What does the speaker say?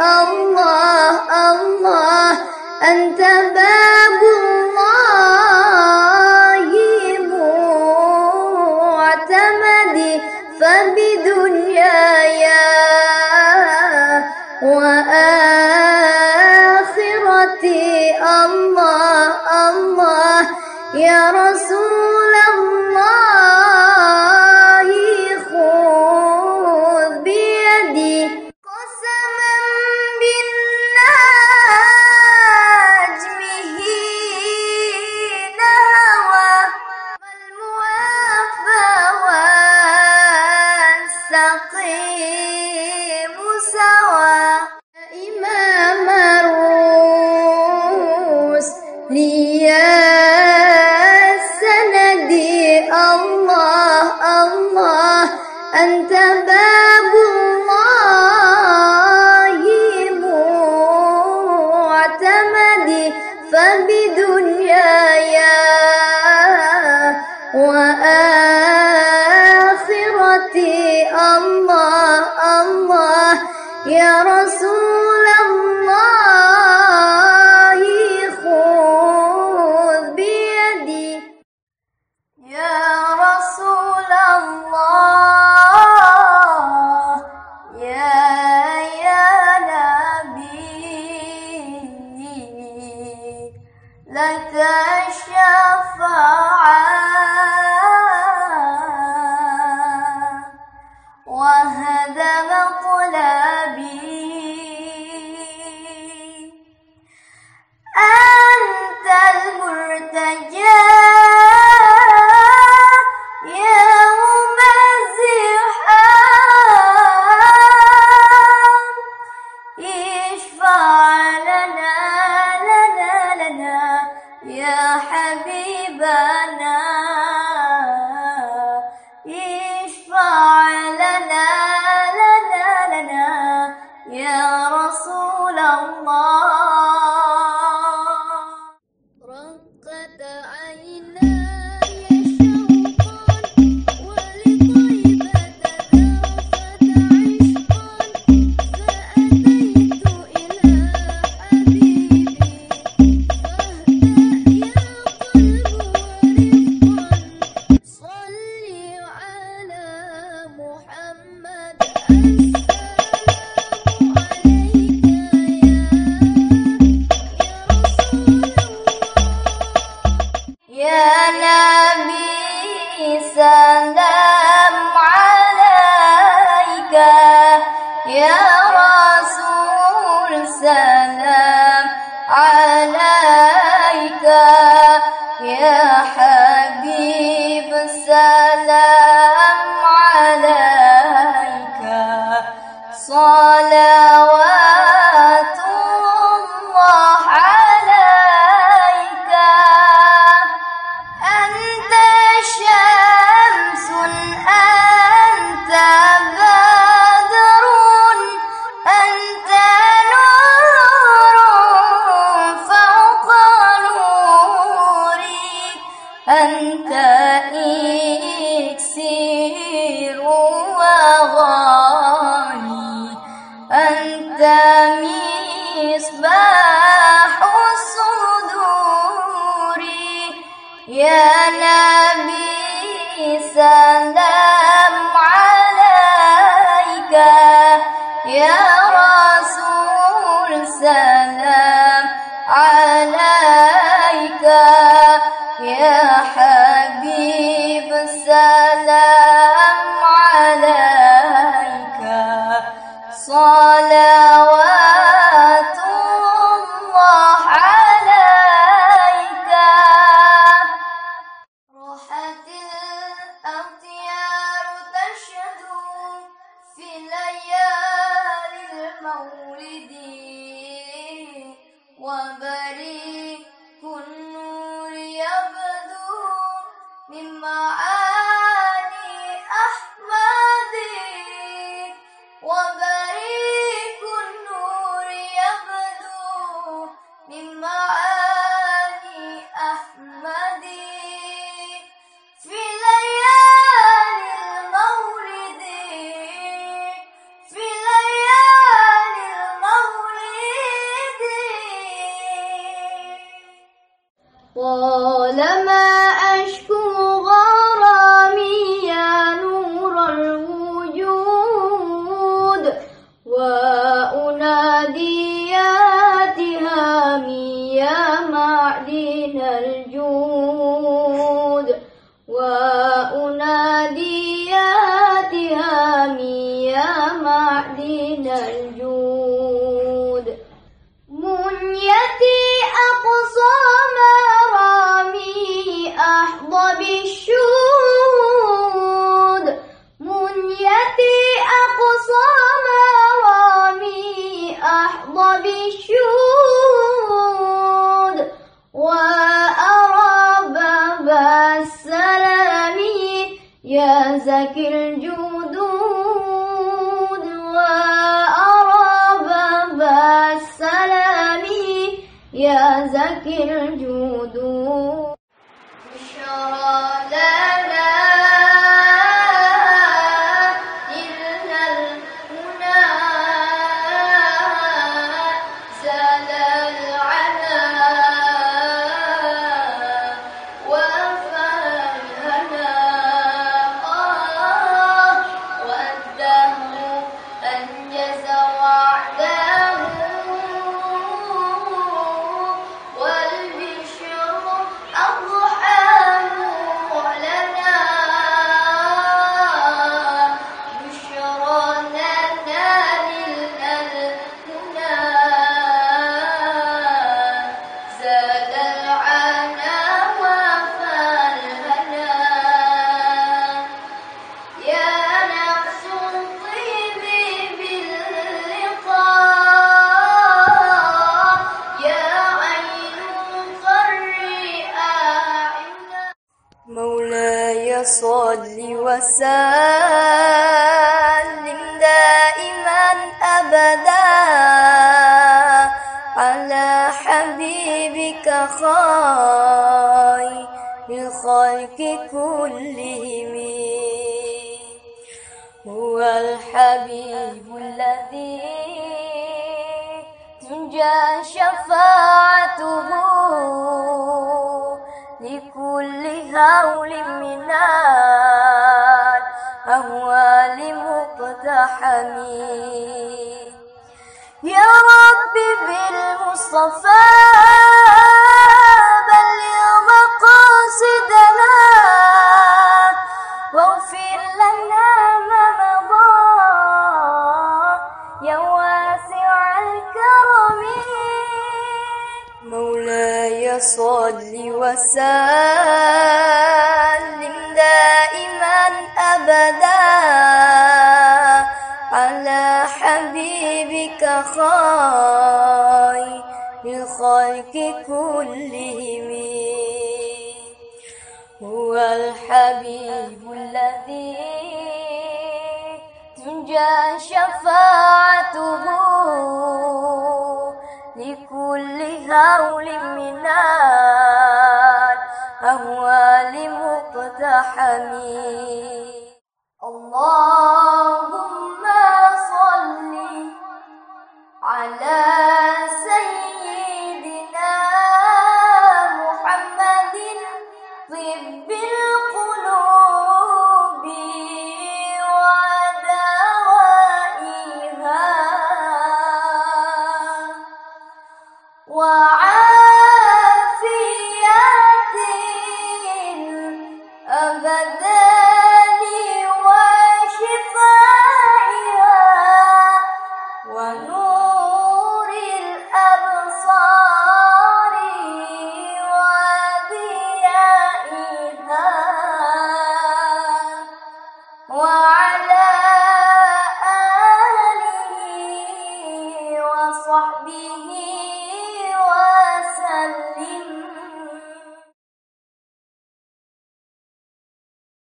الله الله أنت باب الله معتمدي فبدنياي وآخرتي الله الله يا رسول الله. أنت باب الله معتمدي فبدنياي وآخرتي الله الله يا رسول الله. لك شفاعتي يا نبي سلام عليك يا رسول سلام عليك يا حبيب السلام قدامي صباح يا زكي الجدود وأرى باب السلام يا زكي الجدود وسلم دائما أبدا على حبيبك خير الخلق كلهم. هو الحبيب الذي تنجى شفاعته لكل هول من الأهوال مقتحم يا رب بالمصطفى بلغ مقاصدنا واغفر لنا ما مضى. يا واسع الكرم. مولاي صل وسلم. كلهم هو الحبيب الذي تنجى شفاعته لكل هول من الأهوال مقتحم اللهم صل ودوائها